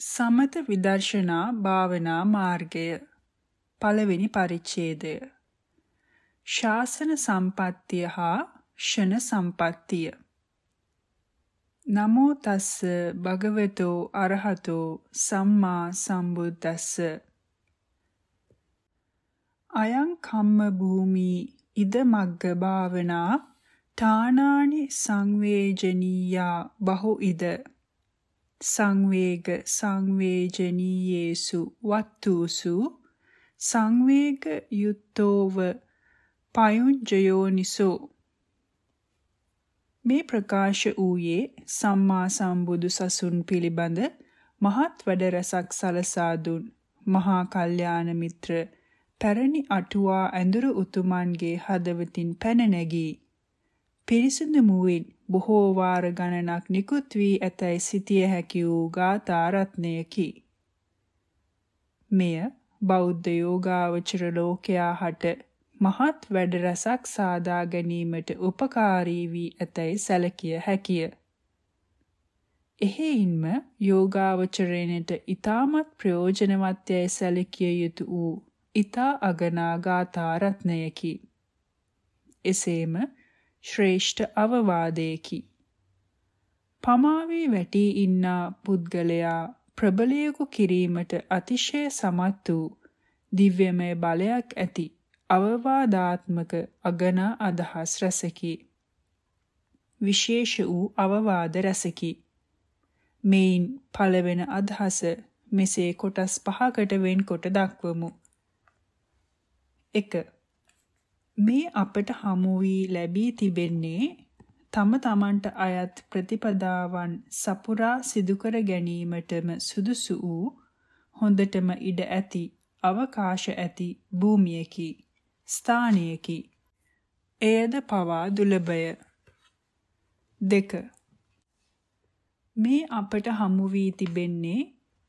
සමත විදර්ශනා භාවනා මාර්ගය පළවෙනි පරිච්ඡේදය. ශාසන සම්පත්තිය හා ෂණ සම්පත්තිය. නමෝ තස්ස භගවතෝ අරහතෝ සම්මා සම්බුද්දස්ස. අයං කම්ම භූමි ඉද මග්ග භාවනා ඨානානි සංවේජනීයා බහු ඉද. සංවේග සංවේජනීයේසු වත්තුසු සංවේග යුත්තෝව පයුංජයෝනිසෝ. මේ ප්‍රකාශ වූයේ සම්මා සම්බුදු සසුන් පිළිබඳ මහත් වැඩ රසක් සලසා දුන් මහා කල්යාණ මිත්‍ර පැරණි අටුවා ඇඳුරු උතුමන්ගේ හදවතින් පැන නැගී. පිරිසිදු මුවින් බොහෝ වාර ගණනක් නිකුත් වී ඇතැයි සිටිය හැකි වූ ගාථා රත්නයකි. මෙය බෞද්ධ යෝගාවචර ලෝකයා හට මහත් වැඩ රසක් සාදා ගැනීමට උපකාරී වී ඇතැයි සැලකිය හැකිය. එහෙයින්ම යෝගාවචරණයට ඊටමත් ප්‍රයෝජනවත් යැයි සැලකිය යුතු වූ ඊතා අගනා ගාථා රත්නයකි. එසේම ශ්‍රේෂ්ඨ අවවාදයකි. පමාවේ වැටී ඉන්නා පුද්ගලයා ප්‍රබලයෙකු කිරීමට අතිශය සමත් වූ දිව්‍යමය බලයක් ඇති අවවාදාත්මක අගනා අදහස් රැසකි. විශේෂ වූ අවවාද රැසකි. මෙයින් පළවෙන අදහස මෙසේ කොටස් පහකට වෙන්කොට දක්වමු. 1 මේ අපට හමු වී ලැබී තිබෙන්නේ තම තමන්ට අයත් ප්‍රතිපදාවන් සපුරා සිදු කර ගැනීමටම සුදුසු වූ හොඳටම ඉඩ ඇති අවකාශ ඇති භූමියකි ස්ථානයකි. එයද පවා දුලබය. දෙක. මේ අපට හමු වී තිබෙන්නේ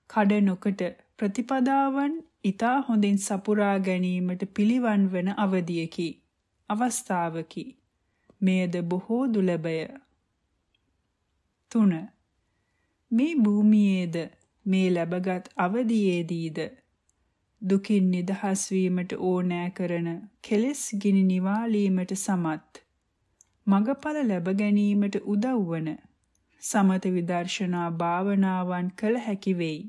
කඩ නොකට ප්‍රතිපදාවන් ඊතා හොඳින් සපුරා ගැනීමට පිළිවන් වන අවධියකි. අවස්ථාවකි. මෙයද බොහෝ දුලබය. 3. මේ භූමියේද මේ ලැබගත් අවදියේදීද දුකින් නිදහස් වීමට ඕනෑ කරන කෙලෙස් ගිනි නිවාලීමට සමත් මගඵල ලැබ ගැනීමට උදව් වන සමත විදර්ශනා භාවනාවන් කළ හැකි වෙයි.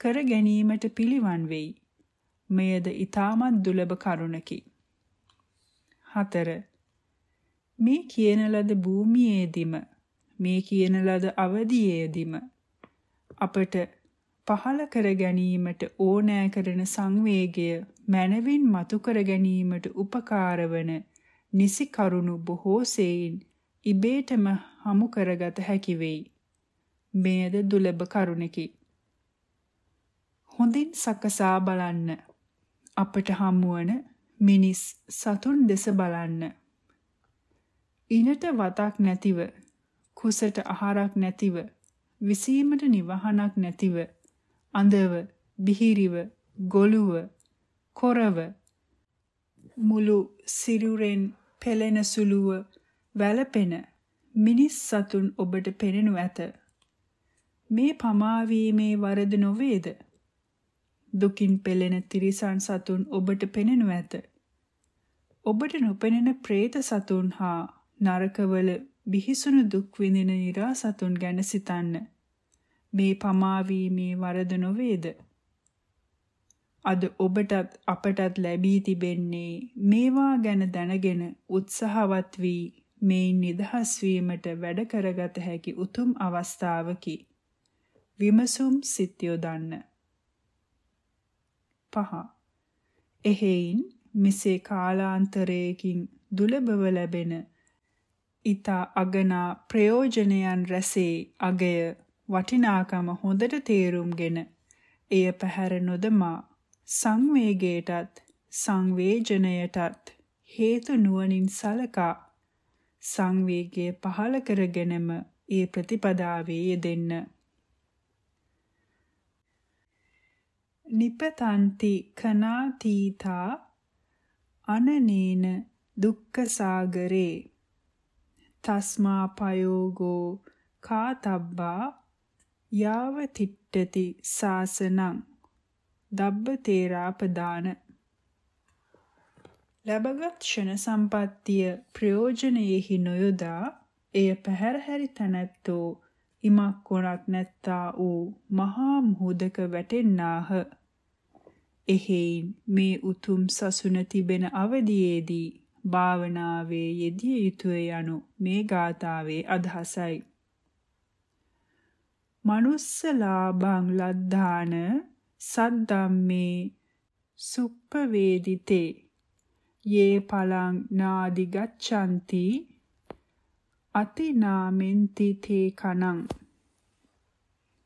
කර ගැනීමට පිළිවන් වෙයි. මෙයද ඊටමත් දුලබ කරුණකි. 4 මේ කියන ලද භූමියේදීම මේ කියන ලද අවදියේදීම අපට පහල කර ගැනීමට ඕනෑ කරන සංවේගය මනවින් මතු කර ගැනීමට උපකාර වන නිසි කරුණු බොහෝ සෙයින් ඉබේටම හමු කරගත හැකි වෙයි. මෙයද දුලබ කරුණකි. හොඳින් සකසා බලන්න. අපට හමුවන මිනිස් සතුන් දෙස බලන්න. ඉනට වතක් නැතිව, කුසට ආහාරක් නැතිව, විසීමට නිවහනක් නැතිව, අඳව, බිහිරිව, ගොළුව, කොරව මුළු සිරුරෙන් පෙළෙන සුළුව වැළපෙන මිනිස් සතුන් ඔබට පෙනෙනු ඇත. මේ පමාවීමේ වරද නොවේද? දුකින් පෙළෙන තිරිසන් සතුන් ඔබට පෙනෙනු ඇත. ඔබට නොපෙනෙන പ്രേත සතුන් හා නරකවල බිහිසුණු දුක් විඳින නිරා සතුන් ගැන සිතන්න. මේ පමාවීමේ වරද නොවේද? අද ඔබටත් අපටත් ලැබී තිබෙන්නේ මේවා ගැන දැනගෙන උත්සාහවත් වී මේ නිදහස් වීමට වැඩ කරගත හැකි උතුම් අවස්ථාවකි. විමසුම් සිත් යොදන්න. 5. එහෙයින් මෙසේ කාලාන්තරයකින් දුලබව ලැබෙන ඊතා අගනා ප්‍රයෝජනයන් රැසේ අගය වටිනාකම හොඳට තේරුම්ගෙන එය පැහැර නොදමා සංවේගයටත් සංවේජනයටත් හේතු නුවණින් සලකා සංවේගය පහල කරගෙනම ඒ ප්‍රතිපදාවේ යෙදෙන්න නිපතන්ති කනාතීතා අනනේන දුක්ඛ සාගරේ තස්මා පයෝගෝ කාතබ්බා යාව තිට්ඨති සාසනං දබ්බ තේරාපදාන ලැබගත් ක්ෂණ සම්පත්තිය ප්‍රයෝජනයෙහි නොයොදා එය පැහැර හැරි තැනැත්තෝ ඉමක් කොනක් නැත්තා වූ මහා මුහුදක වැටෙන්නාහ. එහෙයින් මේ උතුම් සසුන තිබෙන අවදියේදී භාවනාවේ යෙදිය යුතුය යනු මේ ගාථාවේ අදහසයි. මනුස්සලාභං ලද්ධාන සද්දම්මේ සුප්පවේදිතේ යේ පලං නාදි ගච්ඡanti අතිනාමෙන්ති තේ කනං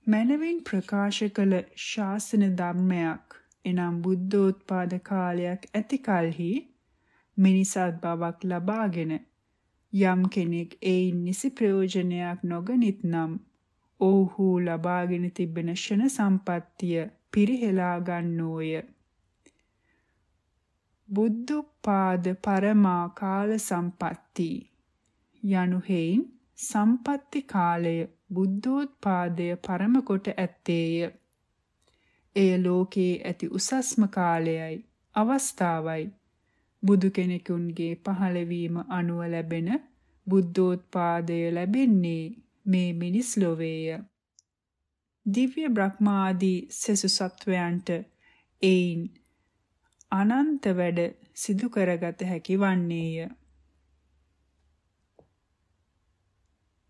මනවින් ප්‍රකාශ කළ ශාසන ධර්මයක් එනම් බුද්ධෝත්පාද කාලයක් ඇති කලෙහි මිනිසත් බවක් ලබාගෙන යම් කෙනෙක් ඒයින් නිසි ප්‍රයෝජනයක් නොගනිත් නම් ඔව්හු ලබාගෙන තිබෙන ෂණ සම්පත්තිය පිරිහෙලා ගන්නෝය. බුද්ධෝපාද පරමා කාල සම්පatti යනු හේයින් සම්පත්ති කාලය බුද්ධෝත්පාදය පරම කොට ඇත්තේය. එය ලෝකේ ඇති උසස්ම කාලයයි අවස්ථාවයි. බුදු කෙනෙකුන්ගේ පහළවීම අනුව ලැබෙන බුද්ධෝත්පාදය ලැබෙන්නේ මේ මිනිස් ලොවේය. දිව්‍ය බ්‍රහ්මාදී සෙසු සත්වයන්ට එයින් අනන්ත වැඩ සිදු කරගත හැකි වන්නේය.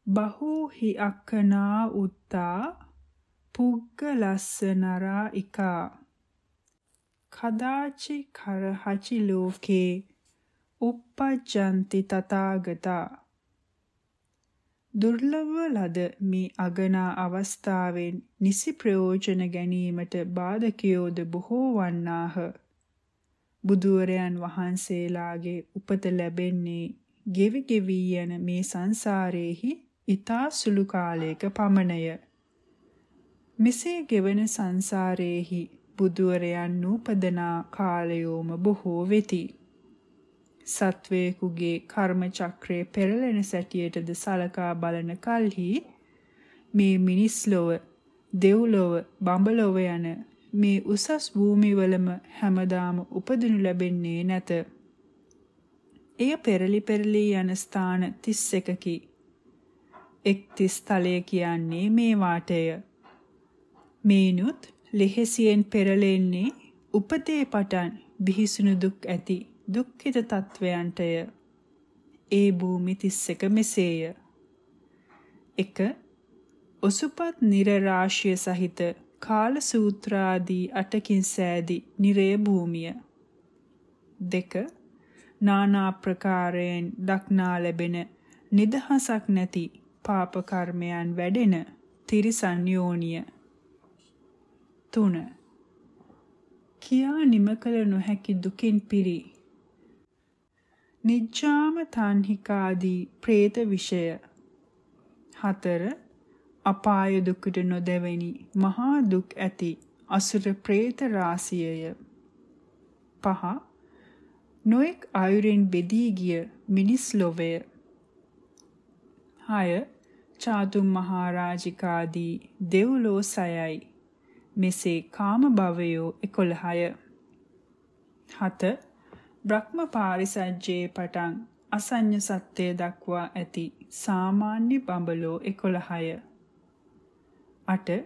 බහූහි අක්කනා උත්තා පුග්ගලස්ස නරා ඉකා. කදාචි කරහචි ලෝකේ uppajjanti තථාගතා. දුර්ලභ ලද මේ අගනා අවස්ථාවෙන් නිසි ප්‍රයෝජන ගැනීමට බාධකයෝද බොහෝ වන්නාහ. බුදුවරයන් වහන්සේලාගේ උපත ලැබෙන්නේ ගෙවි ගෙවි යන මේ සංසාරේහි ඊතා සුළු කාලයක පමණය. මෙසේ ගෙවන සංසාරයේහි බුදුවරයන් නූපදනා කාලයෝම බොහෝ වෙති. සත්වේකුගේ කර්ම චක්‍රයේ පෙරලෙන සැටියටද සලකා බලන කල්හි මේ මිනිස් ලොව, දෙව්ලොව, බඹලොව යන මේ උසස් භූමිවලම හැමදාම උපදිනු ලැබෙන්නේ නැත. එය පෙරලි පෙරලි යන ස්ථාන 31කි. එක්තිස් තලය කියන්නේ මේ වාටය. මේනුත් ලෙහෙසියෙන් පෙරලෙන්නේ උපතේ පටන් බිහිසුණු දුක් ඇති දුක්ඛිත තත්වයන්ටය. ඒ භූමි 31 මෙසේය. 1. ඔසුපත් නිර රාශිය සහිත කාල සූත්‍රාදී අටකින් සෑදි නිරේ භූමිය. 2. නානා ප්‍රකාරයෙන් දක්නා ලැබෙන නිදහසක් නැති පාප කර්මයන් වැඩෙන තිරිසන් යෝනිය 3 කියා නිම කල නොහැකි දුකින් පිරි. නිජ්ජාම තන්හිකාදී പ്രേත විෂය. 4 අපාය දුකට නොදැවෙනි මහා දුක් ඇති අසුර പ്രേත රාසියය පහ. නොඑක් ආයුරෙන් බෙදී ගිය මිනිස් ලෝකය 6 චාතුම් මහරජිකාදී දෙව්ලෝ සයයි. මෙසේ කාම භවයෝ 11ය. 7 බ්‍රහ්ම පාරිසජ්ජේ පටන් අසඤ්ඤ සත්‍යය දක්වා ඇති සාමාන්‍ය බඹලෝ 11ය. 8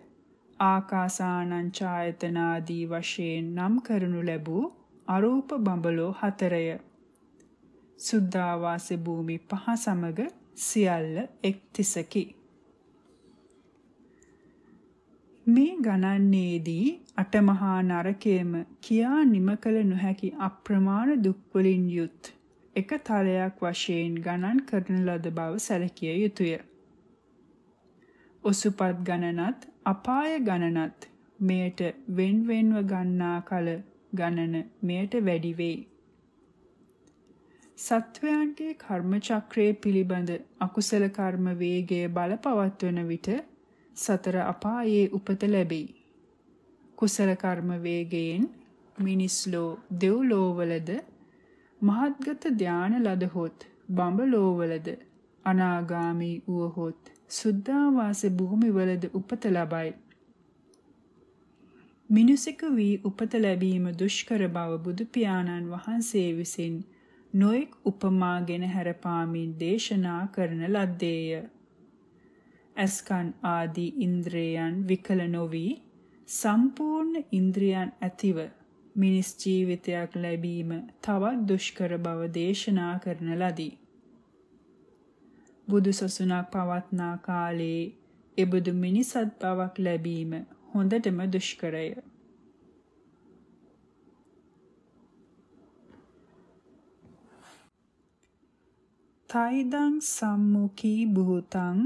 ආකාසානං ඡායතනාදී වශයෙන් නම් කරනු ලැබූ අරූප බඹලෝ 4ය. සුද්ධාවාස භූමි පහ සමග සියල්ල එක් තිසකි. මේ ගණන්නේදී අටමහා නරකයේම කියා නිම කළ නොහැකි අප්‍රමාණ දුක් වලින් යුත් එක තලයක් වශයෙන් ගණන් කරන ලද බව සැලකිය යුතුය. ඔසුපත් ගණනත් අපාය ගණනත් මෙයට වෙන් වෙන්ව ගන්නා කල ගණන මෙයට වැඩි වෙයි. සත්වයන්ගේ කර්ම චක්‍රයේ පිළිබඳ අකුසල කර්ම වේගය බලපවත්වන විට සතර අපායේ උපත ලැබෙයි. කුසල කර්ම වේගයෙන් මිනිස්ලෝ දෙව්ලෝවලද මහත්ගත ධාන ලදහොත් බඹලෝවලද අනාගාමී වූහොත් සුද්ධාවාස භූමිවලද උපත ලබයි. මිනිසෙකු වී උපත ලැබීම දුෂ්කර බව බුදු පියාණන් වහන්සේ විසින් නොඑක් උපමාගෙන හැරපාමින් දේශනා කරන ලද්දේය. අස්කන් ආදී ඉන්ද්‍රයන් විකල නොවි සම්පූර්ණ ඉන්ද්‍රියන් ඇතිව මිනිස් ජීවිතයක් ලැබීම තවත් දුෂ්කර බව දේශනා කරන ලදී. බුදු සසුනක් පවත්නා කාලයේ එබඳු මිනිසත් බවක් ලැබීම හොඳටම දුෂ්කරය. තයිදං සම්මුඛී භූතං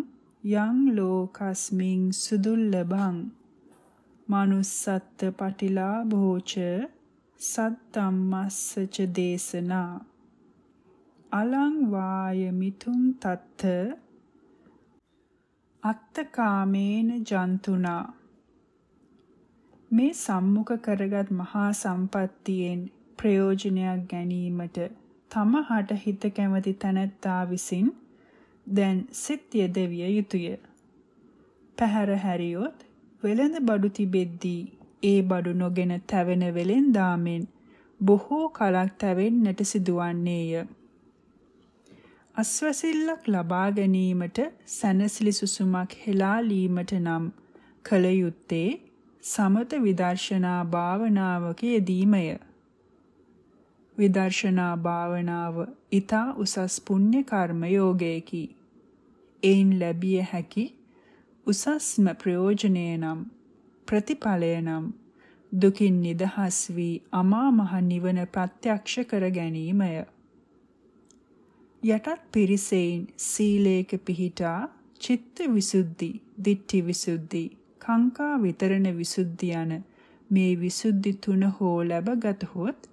යං ලෝකස්මින් සුදුල්ලභං manussත්ත පටිලාභෝච සත්තම්මස්සච දේශනා. අලං වාය මිතුං තත්ත අත්තකාමේන ජන්තුනා. මේ සම්මුඛ කරගත් මහා සම්පත්තියෙන් ප්‍රයෝජනයක් ගැනීමට තමහට හිත කැමති තැනැත්තා විසින් දැන් සිත් යෙදවිය යුතුය. පැහැර හැරියොත් වෙළඳ බඩු තිබෙද්දී ඒ බඩු නොගෙන තැවෙන වෙලෙන්දාමෙන් බොහෝ කලක් තැවෙන්නට සිදුවන්නේය. අස්වැසිල්ලක් ලබා ගැනීමට සැනසිලි සුසුමක් හෙලාලීමට නම් කල යුත්තේ සමත විදර්ශනා භාවනාවක යෙදීමය. විදර්ශනා භාවනාව ඊතා උසස් පුණ්‍ය කර්ම යෝගයකි. එයින් ලැබිය හැකි උසස්ම ප්‍රයෝජනය නම් ප්‍රතිඵලය නම් දුකින් නිදහස් වී අමා මහ නිවන ප්‍රත්‍යක්ෂ කර ගැනීමය. යටත් පිරිසෙයින් සීලේක පිහිටා චිත්ත විසුද්ධි, ditthi විසුද්ධි, කාංකා විතරණ විසුද්ධි යන මේ විසුද්ධි තුන හෝ ලැබගතහොත්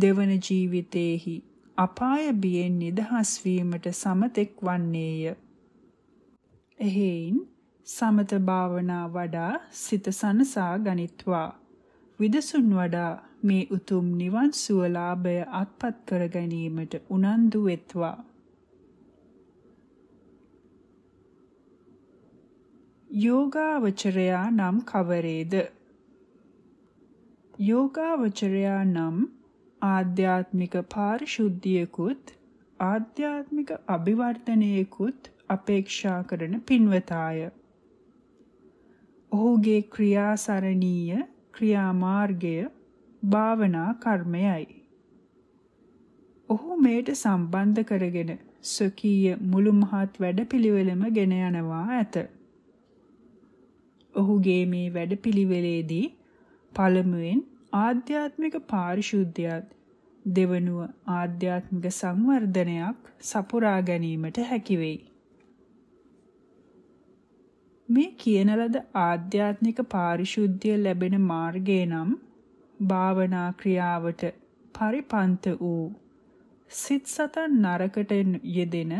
දෙවන ජීවිතයේහි අපාය බියෙන් නිදහස් වීමට සමතෙක් වන්නේය. එහෙයින් සමත භාවනා වඩා සිත සනසා ගනිත්වා. විදසුන් වඩා මේ උතුම් නිවන් සුව ලාභය අත්පත් කර ගැනීමට උනන්දු වෙත්වා. යෝගාවචරයා නම් කවරේද? යෝගාවචරයා නම් ආධ්‍යාත්මික පාරිශුද්ධියකුත් ආධ්‍යාත්මික අභිවර්ධනයකුත් අපේක්ෂා කරන පින්වතාය. ඔහුගේ ක්‍රියාසරණීය ක්‍රියාමාර්ගය භාවනා කර්මයයි. ඔහු මේට සම්බන්ධ කරගෙන ස්වකීය මුළු මහත් වැඩපිළිවෙලම ගෙන යනවා ඇත. ඔහුගේ මේ වැඩපිළිවෙලේදී පළමුවෙන් ආධ්‍යාත්මික පාරිශුද්ධියත් දෙවනුව ආධ්‍යාත්මික සංවර්ධනයක් සපුරා ගැනීමට හැකි වෙයි. මේ කියන ලද ආධ්‍යාත්මික පාරිශුද්ධිය ලැබෙන මාර්ගය නම් භාවනා ක්‍රියාවට පරිපන්ත වූ සිත් සතන් නරකට යෙදෙන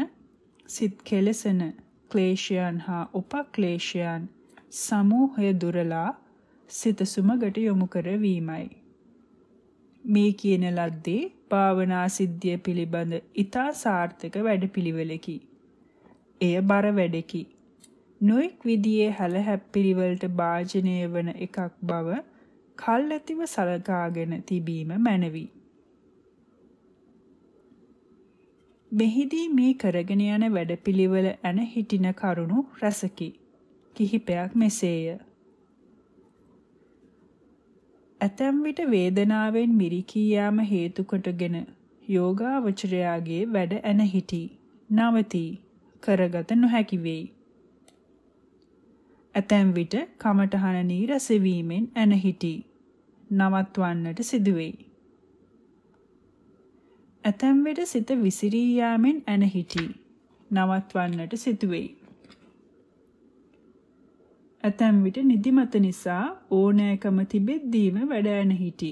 සිත් කෙලසන ක්ලේශයන් හා උපක්ලේශයන් සමූහය දුරලා සිත සුමගට යොමු කරවීමයි. මේ කියන ලද්දේ භාවනා සිද්ධිය පිළිබඳ ඊතා සාර්ථක වැඩපිළිවෙලකි. එය බර වැඩකි. නොඑක් විදියේ හැලහැප්පිලිවලට භාජනය වන එකක් බව කල්ැතිව සලකාගෙන තිබීම මැනවි. මෙහිදී මේ කරගෙන යන වැඩපිළිවෙල ඇන හිටින කරුණු රසකි. කිහිපයක් මෙසේය. ඇතැම් විට වේදනාවෙන් මිරිකී යාම හේතු කොටගෙන යෝගාවචරයාගේ වැඩ ඇන හිටි නවතී කරගත නොහැකි වෙයි. ඇතැම් විට කමඨහන නීරස වීමෙන් ඇන හිටි නවත්වන්නට සිදුවෙයි. ඇතැම් විට සිත විසිරී යාමෙන් ඇන හිටි නවත්වන්නට සිදුවෙයි. ඇතැම් විට නිදිමත නිසා ඕනෑකම තිබෙද්දීම වැඩ ඇන හිටි.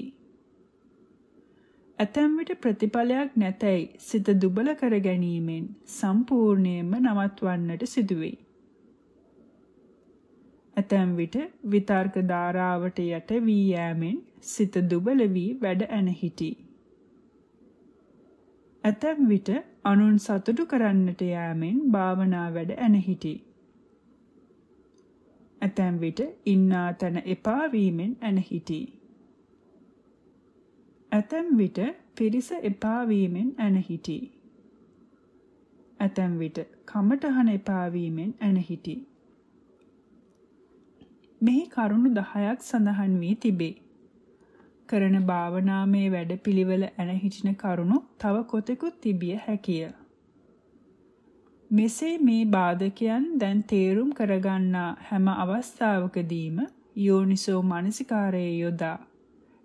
ඇතැම් විට ප්‍රතිඵලයක් නැතැයි සිත දුබල කර ගැනීමෙන් සම්පූර්ණයෙන්ම නවත්වන්නට සිදුවෙයි. ඇතැම් විට විතර්ක ධාරාවට යට වී යෑමෙන් සිත දුබල වී වැඩ ඇන හිටි. ඇතැම් විට අනුන් සතුටු කරන්නට යෑමෙන් භාවනා වැඩ ඇන හිටි. ඇතැම් විට ඉන්නා තැන එපා වීමෙන් ඇන හිටී. ඇතැම් විට පිරිස එපා වීමෙන් ඇන හිටී. ඇතැම් විට කමටහන එපා වීමෙන් ඇන හිටී. මෙහි කරුණු 10ක් සඳහන් වී තිබේ. කරන භාවනාමය වැඩපිළිවෙල ඇන හිටින කරුණු තව කොතෙකුත් තිබිය හැකිය. මෙසේ මේ බාධකයන් දැන් තේරුම් කරගන්නා හැම අවස්ථාවකදීම යෝනිසෝ මනසිකාරයේ යොදා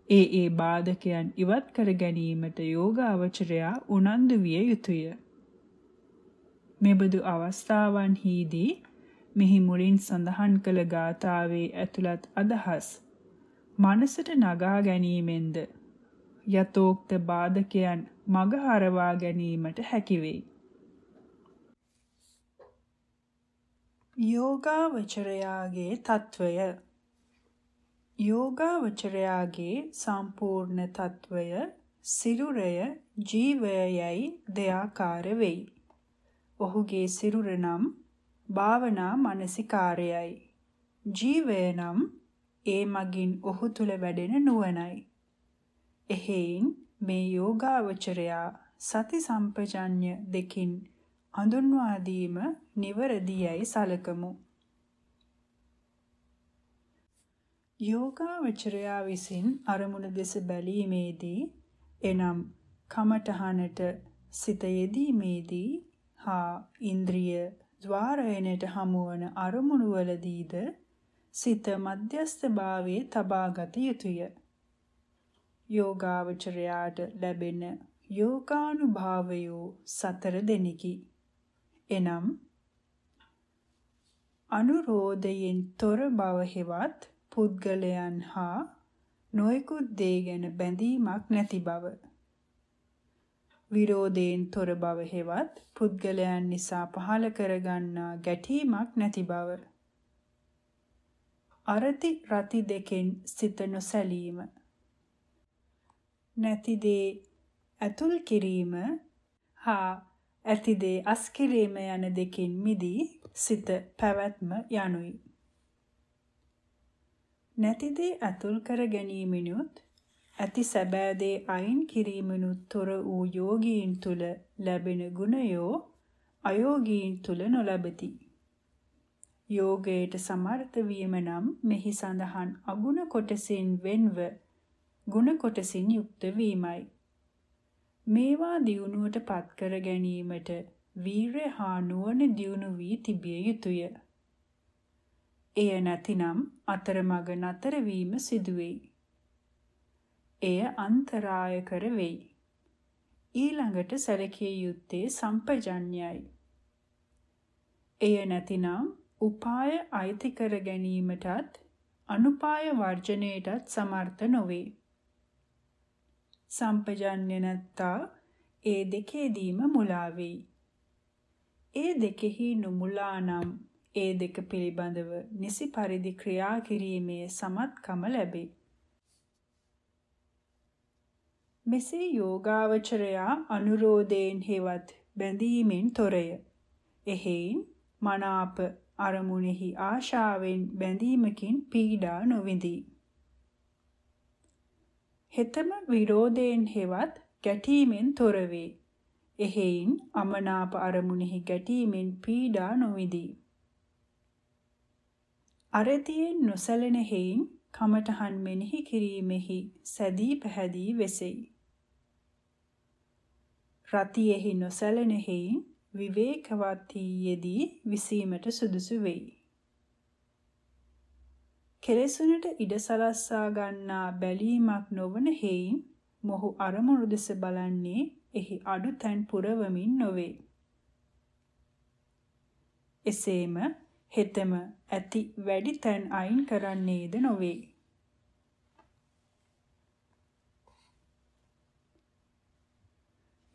ඒ ඒ බාධකයන් ඉවත් කර ගැනීමට යෝගාවචරයා උනන්දු විය යුතුය. මෙබඳු අවස්ථාවන්හිදී මෙහි මුලින් සඳහන් කළ ගාථාවේ ඇතුළත් අදහස් මනසට නගා ගැනීමෙන්ද යතෝක්ත බාධකයන් මග හරවා ගැනීමට හැකි වෙයි. යෝගාවචරයාගේ తত্ত্বය යෝගාවචරයාගේ සම්පූර්ණ తত্ত্বය සිරුරය ජීවයයි දෙයාකාර වෙයි. ඔහුගේ සිරුර නම් භාවනා මානසිකාරයයි. ජීවය නම් ඒ මගින් ඔහු තුල වැඩෙන නුවණයි. එහෙයින් මේ යෝගාවචරයා සති සම්පජඤ්ඤ දෙකින් හඳුන්වා දීම නිවරදියයි සලකමු. යෝගාවචරයා විසින් අරමුණ දෙස බැලීමේදී එනම් කමඨහනට සිත යෙදීමේදී හා ඉන්ද්‍රිය ద్వාරයනට හමුවන අරමුණු වලදීද සිත මධ්‍යස්ථ භාවයේ තබාගත යුතුය. යෝගාවචරයාට ලැබෙන යෝගානුභාවයෝ සතර දෙනෙකි. එනම් අනුරෝධයෙන් තොර බව හෙවත් පුද්ගලයන් හා නොයෙකුත් දේ ගැන බැඳීමක් නැති බව. විරෝධයෙන් තොර බව හෙවත් පුද්ගලයන් නිසා පහළ කරගන්නා ගැටීමක් නැති බව. අරති රති දෙකෙන් සිත නොසැලීම නැති දේ ඇතුල් කිරීම හා ඇති දේ අස් කිරීම යන දෙකින් මිදී සිත පැවැත්ම යනුයි නැති දේ ඇතුල් කර ගැනීමෙනුත් ඇති සැබෑ දේ අයින් කිරීමනුත් තොර වූ යෝගීන් තුල ලැබෙන ගුණයෝ අයෝගීන් තුල නොලැබති යෝගයට සමර්ථ වීම නම් මෙහි සඳහන් අගුණ කොටසින් වෙන්ව ගුණ කොටසින් යුක්ත වීමයි. මේවා දියුණුවට පත් කර ගැනීමට වීරය හා නුවණ දියුණු වී තිබිය යුතුය. එය නැතිනම් අතරමඟ නතර වීම සිදුවෙයි. එය අන්තරාය කර වෙයි. ඊළඟට සැලකිය යුත්තේ සම්පජඤ්ඤයයි. එය නැතිනම් උපාය අයිති කර ගැනීමටත් අනුපාය වර්ජනයටත් සමර්ථ නොවේ. සම්පජන්‍ය නැත්තා ඒ දෙකේදීම මුලා වෙයි. ඒ දෙකෙහි නුමුලා නම් ඒ දෙක පිළිබඳව නිසි පරිදි ක්‍රියා කිරීමේ සමත්කම ලැබේ. මෙසේ යෝගාවචරයා අනුරෝධයෙන් හෙවත් බැඳීමෙන් තොරය. එහෙයින් මනාප අරමුණෙහි ආශාවෙන් බැඳීමකින් පීඩා නොවිඳී. හෙතම විරෝධයෙන් හෙවත් ගැටීමෙන් තොර වේ. එහෙයින් අමනාප අරමුණෙහි ගැටීමෙන් පීඩා නොවිඳී. අරතියෙන් නොසැලෙන හේයින් කමඨහන් මෙනෙහි කිරීමෙහි සැදී පැහැදී වෙසෙයි. රතියෙහි නොසැලෙන හේයින් විවේකවත් යෙදී විසීමට සුදුසු වෙයි. කෙලෙසුනට ඉඩ සලස්සා ගන්නා බැලීමක් නොවන හේයින් මොහු අරමුණු දෙස බලන්නේ එහි අඩු තැන් පුරවමින් නොවේ. එසේම හෙතෙම ඇති වැඩි තැන් අයින් කරන්නේද නොවේ.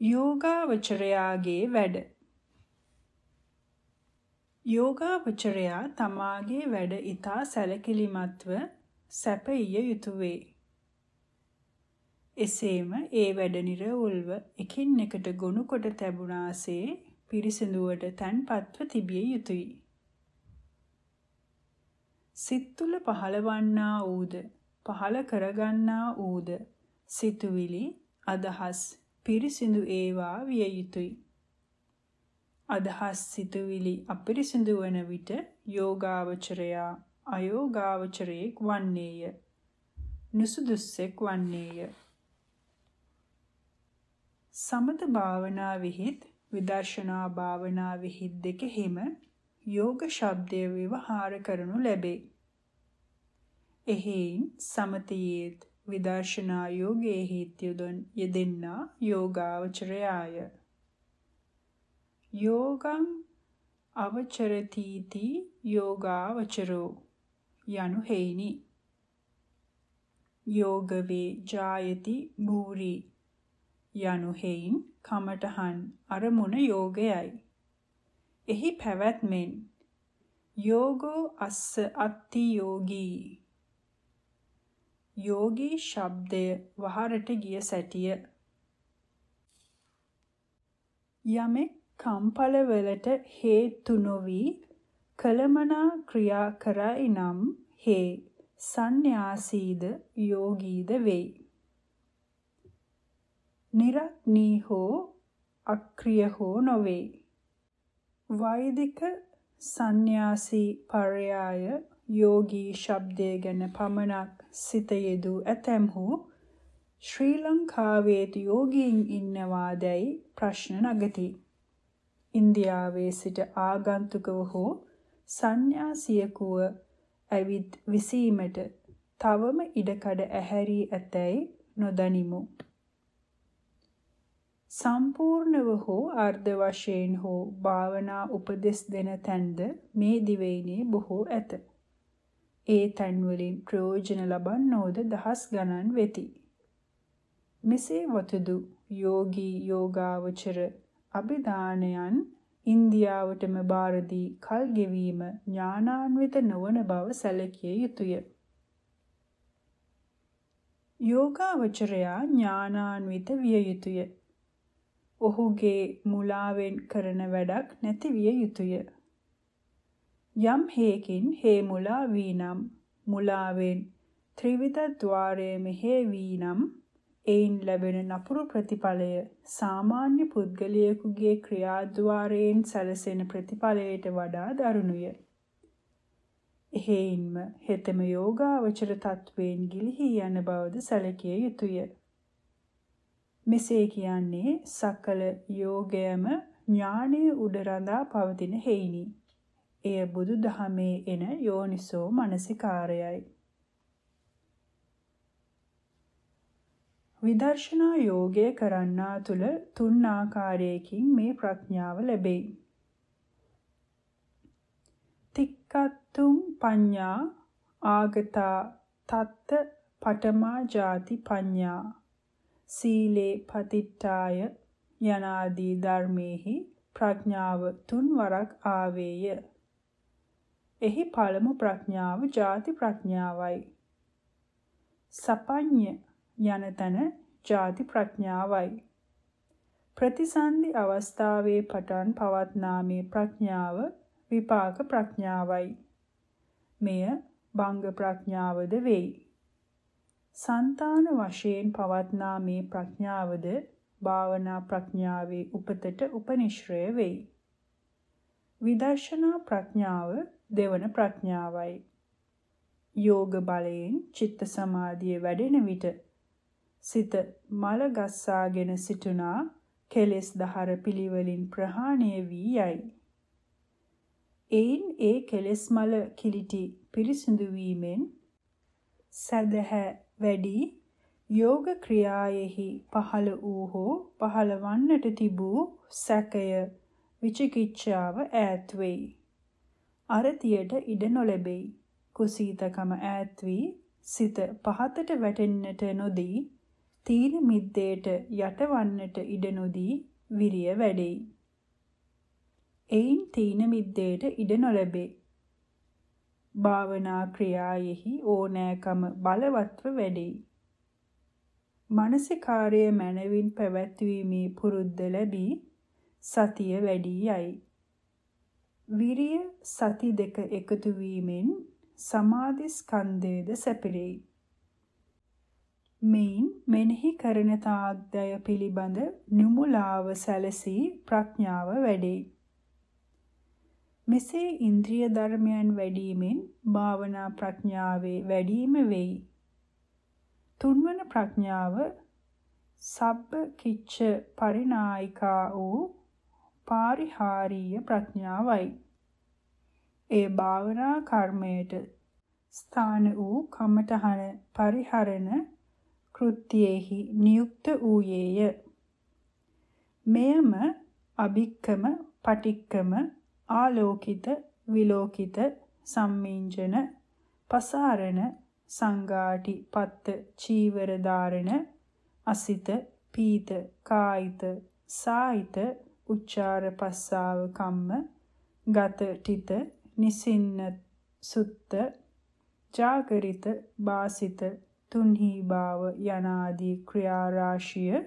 යෝගාවචරයාගේ වැඩ යෝගාවචරයා තමාගේ වැඩ ඊතා සැලකිලිමත්ව සැපයිය යුතුය වේ. එසේම ඒ වැඩ නිර්වුල්ව එකින් එකට ගොනු කොට තැබුණාසේ පිරිසිදුවට තන්පත්ව තිබිය යුතුය. සිත් තුළ පහළවන්නා ඌද පහළ කරගන්නා ඌද සිතුවිලි අදහස් පිරිසිදු ඒවා විය යුතුය. අදහස් සිතුවිලි අපිරිසිදු වන විට යෝගාවචරයා අයෝගාවචරයෙක් වන්නේය. නුසුදුස්සෙක් වන්නේය. සමත භාවනා විහිත් විදර්ශනා භාවනා විහිත් දෙකෙහිම යෝග ශබ්දය ව්‍යවහාර කරනු ලැබේ. එහෙයින් සමතයේත් විදර්ශනා යෝගයේ යොදන් යෙදෙන්නා යෝගාවචරයාය. යෝගං අවචරතිති යෝගාවචරෝ යනු හේිනි. යෝගවේ ජායති භූරි යනු හේයින් කමඨහන් අරමුණ යෝගයයි. එහි පැවැත්මෙන් යෝගෝ අස්ස අත්ති යෝගී යෝගී ශබ්දය වහරට ගිය සැටිය යමෙක් කම්පල වලට හේතු නොවි කලමනා ක්‍රියා කරයි නම් හේ සන්්‍යාසීද යෝගීද වෙයි. නිරත්නී හෝ අක්‍රිය හෝ නොවේ. වෛදික සන්්‍යාසී පර්යාය යෝගී ශබ්දය ගැන පමණක් සිත යෙදූ ඇතැම්හු ශ්‍රී ලංකාවේත් යෝගීන් ඉන්නවාදැයි ප්‍රශ්න නගති. ඉන්දියාවේ සිට ආගන්තුකව හෝ සන්‍යාසියකුව ඇවිත් විසීමට තවම ඉඩකඩ ඇහැරී ඇතැයි නොදනිමු. සම්පූර්ණව හෝ අර්ධ වශයෙන් හෝ භාවනා උපදෙස් දෙන තැන්ද මේ දිවයිනේ බොහෝ ඇත. ඒ තැන්වලින් ප්‍රයෝජන ලබන්නෝද දහස් ගණන් වෙති. මෙසේ වතුදු යෝගී යෝගාවචර අභිදානයන් ඉන්දියාවටම බාර දී කල් ගෙවීම ඥානාන්විත නොවන බව සැලකිය යුතුය. යෝගාවචරයා ඥානාන්විත විය යුතුය. ඔහුගේ මුලාවෙන් කරන වැඩක් නැති විය යුතුය. යම් හේකින් හේ මුලා වීනම් මුලාවෙන් ත්‍රිවිධ ద్వාරයේ මෙහෙ වීනම් එයින් ලැබෙන නපුරු ප්‍රතිඵලය සාමාන්‍ය පුද්ගලයෙකුගේ ක්‍රියාද්වාරයෙන් සැලසෙන ප්‍රතිඵලයට වඩා දරුණුය. එහෙයින්ම හෙතෙම යෝගාවචර තත්වයෙන් ගිලිහි යන බවද සැලකිය යුතුය. මෙසේ කියන්නේ සකල යෝගයම ඥානයේ උඩ රඳා පවතින හේිනි. එය බුදු දහමේ එන යෝනිසෝ මනසිකාරයයි. විදර්ශනා යෝගය කරන්නා තුල තුන් ආකාරයකින් මේ ප්‍රඥාව ලැබෙයි. තික්කත්තුම් පඤ්ඤා ආගතා තත්ත පඨමා ජාති පඤ්ඤා සීලේ පතිට්ඨාය යනාදී ධර්මේහි ප්‍රඥාව තුන් වරක් ආවේය. එහි පළමු ප්‍රඥාව ಜಾති ප්‍රඥාවයි. සපඤ්ඤ යන තැන ಜಾති ප්‍රඥාවයි. ප්‍රතිසන්දි අවස්ථාවේ පටන් පවත්නා මේ ප්‍රඥාව විපාක ප්‍රඥාවයි. මෙය භංග ප්‍රඥාවද වෙයි. సంతාන වශයෙන් පවත්නා මේ ප්‍රඥාවද භාවනා ප්‍රඥාවේ උපතට උපනිශ්‍රය වෙයි. විදර්ශනා ප්‍රඥාව දෙවන ප්‍රඥාවයි. යෝග බලයෙන් චිත්ත සමාධිය වැඩෙන විට සිත මල ගස්සාගෙන සිටුනා කෙලෙස් දහර පිළිවෙලින් ප්‍රහාණය වී යයි. එයින් ඒ කෙලෙස් මල කිලිටි පිරිසිදු වීමෙන් සදහැ වැඩි යෝග ක්‍රියායෙහි පහළ වූ හෝ පහළ වන්නට තිබූ සැකය විචිකිච්ඡාව ඈත් වෙයි. අරතියට ඉඩ නොලැබෙයි. කුසීතකම ඈත් වී සිත පහතට වැටෙන්නට නොදී තීන මිද්දේට යටවන්නට ඉඩ නොදී විරිය වැඩෙයි. එයින් තීන මිද්දේට ඉඩ නොලැබේ. භාවනා ක්‍රියායෙහි ඕනෑකම බලවත්ව වැඩෙයි. මානසිකාර්ය මනවින් පැවැත්වීමේ පුරුද්ද ලැබී සතිය වැඩි යයි. විරිය සති දෙක එකතු වීමෙන් සමාධි ස්කන්ධයේද සැපිරෙයි. මෙයින් මෙනෙහි කරන තාග්දය පිළිබඳ නුමුලාව සැලසී ප්‍රඥාව වැඩෙයි. මෙසේ ඉන්ද්‍රිය ධර්මයන් වැඩිමෙන් භාවනා ප්‍රඥාවේ වැඩිම වෙයි. තුන්වන ප්‍රඥාව සබ්බ කිච්ච පරිනායිකා වූ පාරිහාරීය ප්‍රඥාවයි. ඒ භාවනා කර්මයට ස්ථාන වූ කමඨහන පරිහරණ කෘත්‍යයෙහි නියුක්ත වූයේය. මෙයම අභික්කම පටික්කම ආලෝකිත විලෝකිත සම්මිංජන පසාරණ සංගාටි පත්ත චීවර ධාරණ අසිත පීත කායිත සායිත උච්චාර පස්සාව කම්ම ගත ටිත නිසින්න සුත්ත ජාගරිත වාසිත තුන්හි භාව යනාදී ක්‍රියා රාශිය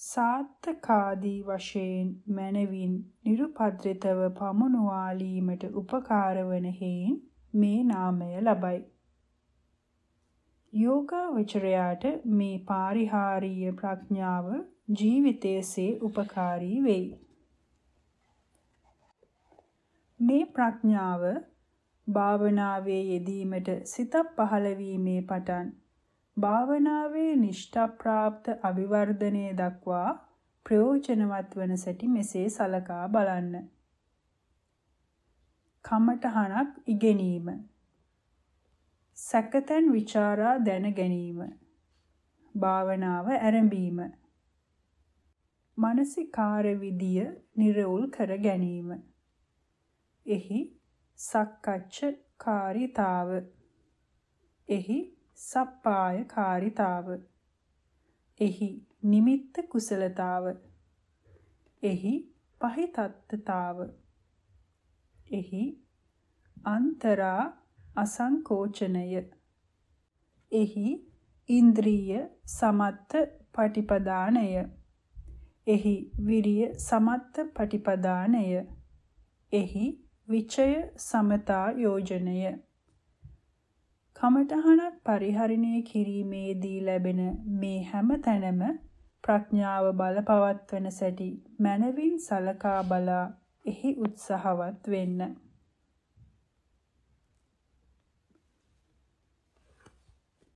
සාත්තකාදී වශයෙන් මනවින් නිරුපද්‍රිතව පමුණුවාලීමට උපකාර වන හේයින් මේ නාමය ලබයි. යෝගාවචරයාට මේ පාරිහාරීය ප්‍රඥාව ජීවිතයේසේ උපකාරී වෙයි. මේ ප්‍රඥාව භාවනාවේ යෙදීමට සිතක් පහළ වීමේ පටන්. භාවනාවේ නිෂ්ඨා ප්‍රාප්ත අභිවර්ධනයේ දක්වා ප්‍රයෝජනවත් වන සැටි මෙසේ සලකා බලන්න. කමඨහනක් ඉගෙනීම. සැකතන් ਵਿਚාරා දැන ගැනීම. භාවනාව ආරම්භීම මානසිකාර විදිය නිර්වුල් කර ගැනීම. එහි සක්කච්ඡ කාරිතාව. එහි සප්පාය කාරිතාව. එහි නිමිත්ත කුසලතාව. එහි පහිතත්තතාව එහි අන්තරා අසංකෝචනය. එහි ඉන්ද්‍රිය සමත්ත පටිපදානය. එහි විරිය සමත්ත පටිපදානය. එහි විචය සමතා යෝජනය. කමඨහනක් පරිහරණය කිරීමේදී ලැබෙන මේ හැම තැනම ප්‍රඥාව බලපවත්වන සැටි මනවින් සලකා බලා එහි උත්සාහවත් වෙන්න.